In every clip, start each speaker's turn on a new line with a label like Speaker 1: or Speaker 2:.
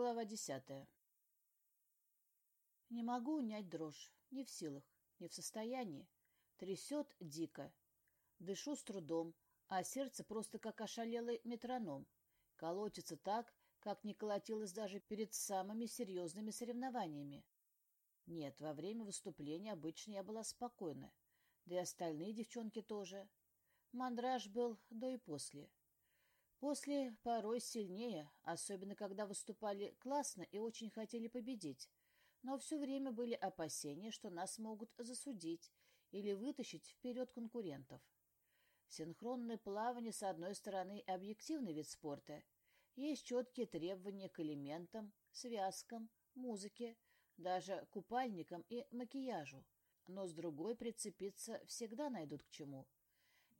Speaker 1: Глава десятая. Не могу унять дрожь. Не в силах, не в состоянии. Трясет дико. Дышу с трудом, а сердце просто как ошалелый метроном. Колотится так, как не колотилось даже перед самыми серьезными соревнованиями. Нет, во время выступления обычно я была спокойна. Да и остальные девчонки тоже. Мандраж был до и после. После порой сильнее, особенно когда выступали классно и очень хотели победить. Но все время были опасения, что нас могут засудить или вытащить вперед конкурентов. Синхронное плавание, с одной стороны, объективный вид спорта. Есть четкие требования к элементам, связкам, музыке, даже купальникам и макияжу. Но с другой прицепиться всегда найдут к чему.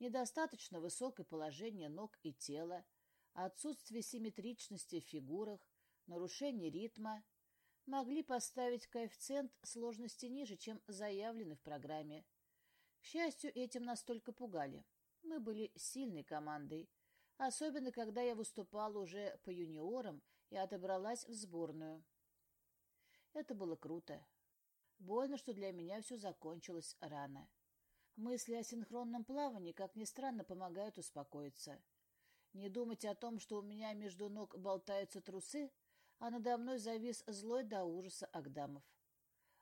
Speaker 1: Недостаточно высокое положение ног и тела, отсутствие симметричности в фигурах, нарушение ритма могли поставить коэффициент сложности ниже, чем заявленный в программе. К счастью, этим нас только пугали. Мы были сильной командой, особенно когда я выступала уже по юниорам и отобралась в сборную. Это было круто. Больно, что для меня все закончилось рано. Мысли о синхронном плавании, как ни странно, помогают успокоиться. Не думать о том, что у меня между ног болтаются трусы, а надо мной завис злой до ужаса Агдамов.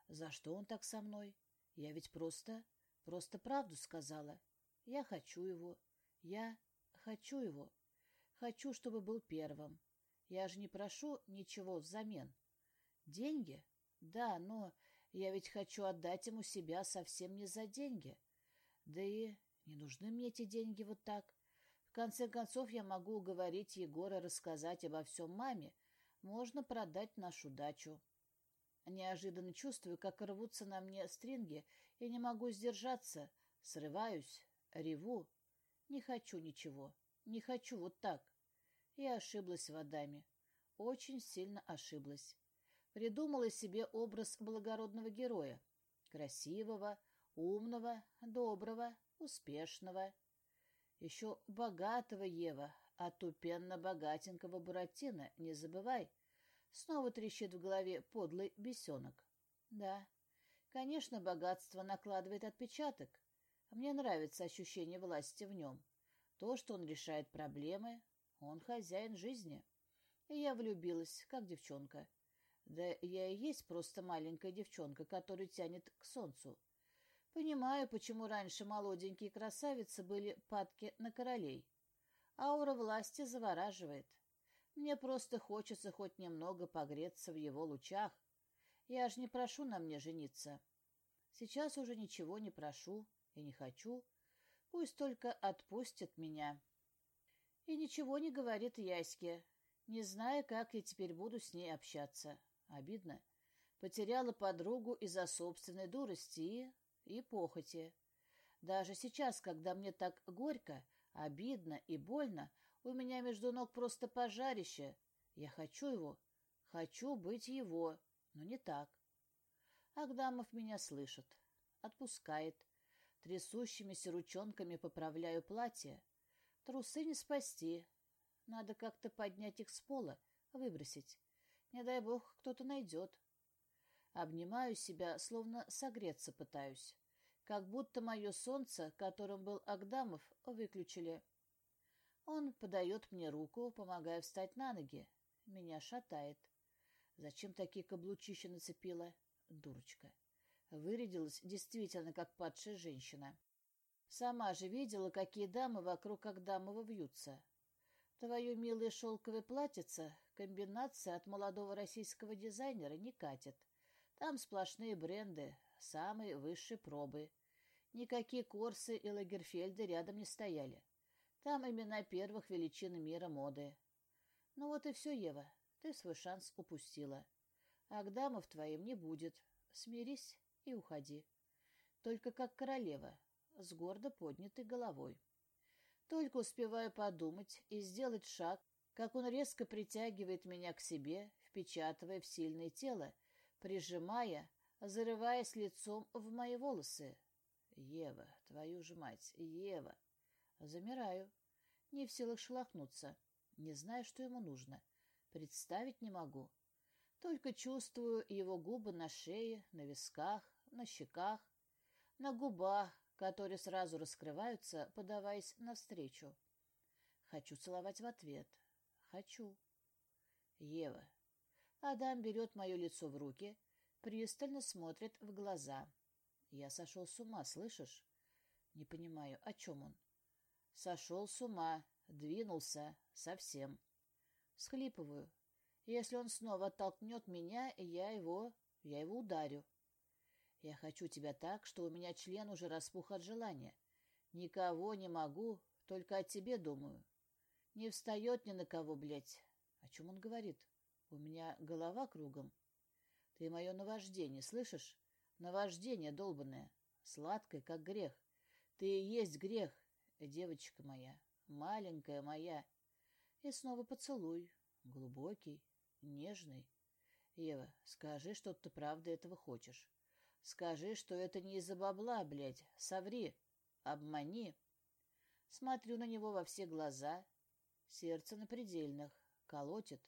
Speaker 1: За что он так со мной? Я ведь просто, просто правду сказала. Я хочу его. Я хочу его. Хочу, чтобы был первым. Я же не прошу ничего взамен. Деньги? Да, но я ведь хочу отдать ему себя совсем не за деньги. Да и не нужны мне эти деньги вот так. В конце концов, я могу уговорить Егора рассказать обо всем маме. Можно продать нашу дачу. Неожиданно чувствую, как рвутся на мне стринги, и не могу сдержаться. Срываюсь, реву. Не хочу ничего. Не хочу вот так. Я ошиблась водами. Очень сильно ошиблась. Придумала себе образ благородного героя. Красивого, умного, доброго, успешного. Еще богатого Ева, а тупенно-богатенького Буратино, не забывай. Снова трещит в голове подлый бесенок. Да, конечно, богатство накладывает отпечаток. Мне нравится ощущение власти в нем. То, что он решает проблемы, он хозяин жизни. И я влюбилась, как девчонка. Да я и есть просто маленькая девчонка, которую тянет к солнцу. Понимаю, почему раньше молоденькие красавицы были падки на королей. Аура власти завораживает. Мне просто хочется хоть немного погреться в его лучах. Я же не прошу на мне жениться. Сейчас уже ничего не прошу и не хочу. Пусть только отпустят меня. И ничего не говорит Яське, не зная, как я теперь буду с ней общаться. Обидно. Потеряла подругу из-за собственной дурости и и похоти. Даже сейчас, когда мне так горько, обидно и больно, у меня между ног просто пожарище. Я хочу его, хочу быть его, но не так. Агдамов меня слышит, отпускает. Трясущимися ручонками поправляю платье. Трусы не спасти. Надо как-то поднять их с пола, выбросить. Не дай бог, кто-то найдет. Обнимаю себя, словно согреться пытаюсь. Как будто мое солнце, которым был Агдамов, выключили. Он подает мне руку, помогая встать на ноги. Меня шатает. Зачем такие каблучища нацепила? Дурочка. Вырядилась действительно как падшая женщина. Сама же видела, какие дамы вокруг Агдамова вьются. Твое милое шелковое платьице, комбинация от молодого российского дизайнера, не катит. Там сплошные бренды, самые высшие пробы. Никакие Корсы и Лагерфельды рядом не стояли. Там имена первых величин мира моды. Ну вот и все, Ева, ты свой шанс упустила. Агдамов твоим не будет. Смирись и уходи. Только как королева, с гордо поднятой головой. Только успеваю подумать и сделать шаг, как он резко притягивает меня к себе, впечатывая в сильное тело, прижимая, зарываясь лицом в мои волосы. «Ева, твою же мать, Ева!» Замираю, не в силах шелохнуться, не знаю, что ему нужно. Представить не могу. Только чувствую его губы на шее, на висках, на щеках, на губах, которые сразу раскрываются, подаваясь навстречу. Хочу целовать в ответ. Хочу. Ева. Адам берет мое лицо в руки, пристально смотрит в глаза. Я сошел с ума, слышишь? Не понимаю, о чем он? Сошел с ума, двинулся, совсем. Схлипываю. Если он снова оттолкнет меня, я его... я его ударю. Я хочу тебя так, что у меня член уже распух от желания. Никого не могу, только о тебе думаю. Не встает ни на кого, блядь. О чем он говорит? У меня голова кругом. Ты мое наваждение, слышишь? Наваждение долбанное, сладкое, как грех. Ты есть грех, девочка моя, маленькая моя. И снова поцелуй, глубокий, нежный. Ева, скажи, что ты правда этого хочешь. Скажи, что это не из-за бабла, блядь. Соври. Обмани. Смотрю на него во все глаза. Сердце на предельных. Колотит.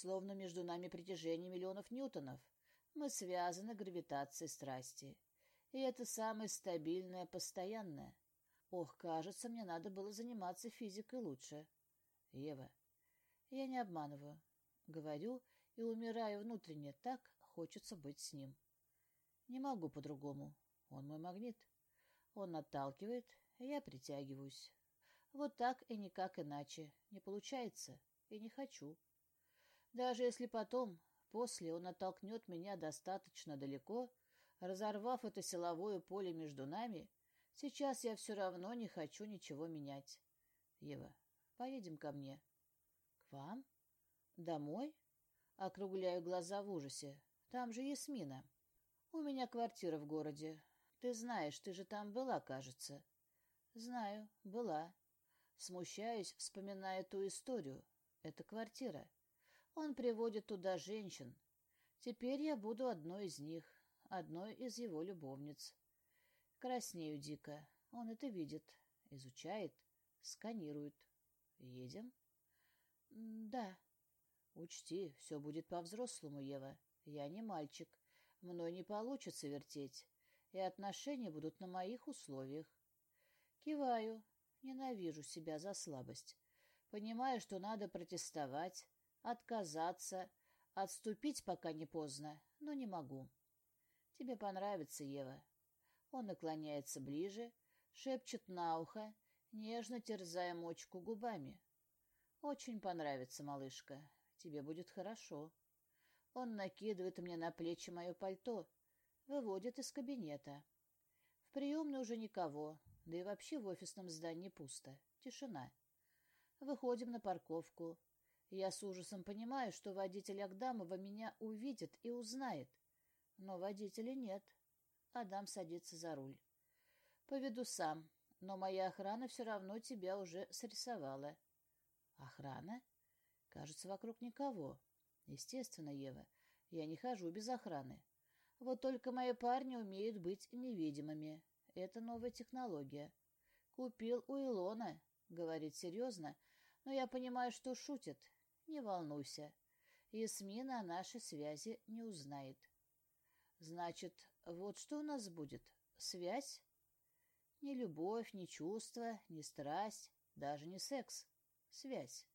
Speaker 1: Словно между нами притяжение миллионов ньютонов. Мы связаны гравитацией страсти. И это самое стабильное, постоянное. Ох, кажется, мне надо было заниматься физикой лучше. Ева, я не обманываю. Говорю и умираю внутренне, так хочется быть с ним. Не могу по-другому. Он мой магнит. Он отталкивает, я притягиваюсь. Вот так и никак иначе. Не получается. И не хочу. Даже если потом, после, он оттолкнет меня достаточно далеко, разорвав это силовое поле между нами, сейчас я все равно не хочу ничего менять. Ева, поедем ко мне. К вам? Домой? Округляю глаза в ужасе. Там же Ясмина. «У меня квартира в городе. Ты знаешь, ты же там была, кажется». «Знаю, была». Смущаюсь, вспоминая ту историю. Это квартира. Он приводит туда женщин. Теперь я буду одной из них, одной из его любовниц. Краснею дико. Он это видит, изучает, сканирует. Едем? Да. Учти, все будет по-взрослому, Ева. Я не мальчик. Мной не получится вертеть, и отношения будут на моих условиях. Киваю, ненавижу себя за слабость. Понимаю, что надо протестовать, отказаться, отступить, пока не поздно, но не могу. Тебе понравится, Ева. Он наклоняется ближе, шепчет на ухо, нежно терзая мочку губами. Очень понравится, малышка. Тебе будет хорошо. Он накидывает мне на плечи мое пальто, выводит из кабинета. В приемной уже никого, да и вообще в офисном здании пусто. Тишина. Выходим на парковку. Я с ужасом понимаю, что водитель Агдамова меня увидит и узнает. Но водителя нет. Адам садится за руль. Поведу сам, но моя охрана все равно тебя уже срисовала. Охрана? Кажется, вокруг никого. Естественно, Ева, я не хожу без охраны. Вот только мои парни умеют быть невидимыми. Это новая технология. Купил у Илона, говорит серьезно, но я понимаю, что шутит. Не волнуйся. Ясмина о нашей связи не узнает. Значит, вот что у нас будет? Связь? Ни любовь, ни чувство, ни страсть, даже не секс. Связь.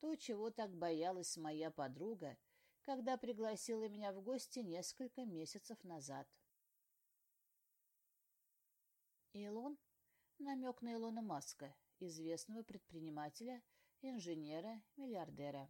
Speaker 1: То, чего так боялась моя подруга, когда пригласила меня в гости несколько месяцев назад. Илон — намек на Илона Маска, известного предпринимателя, inżyniera, miliardera.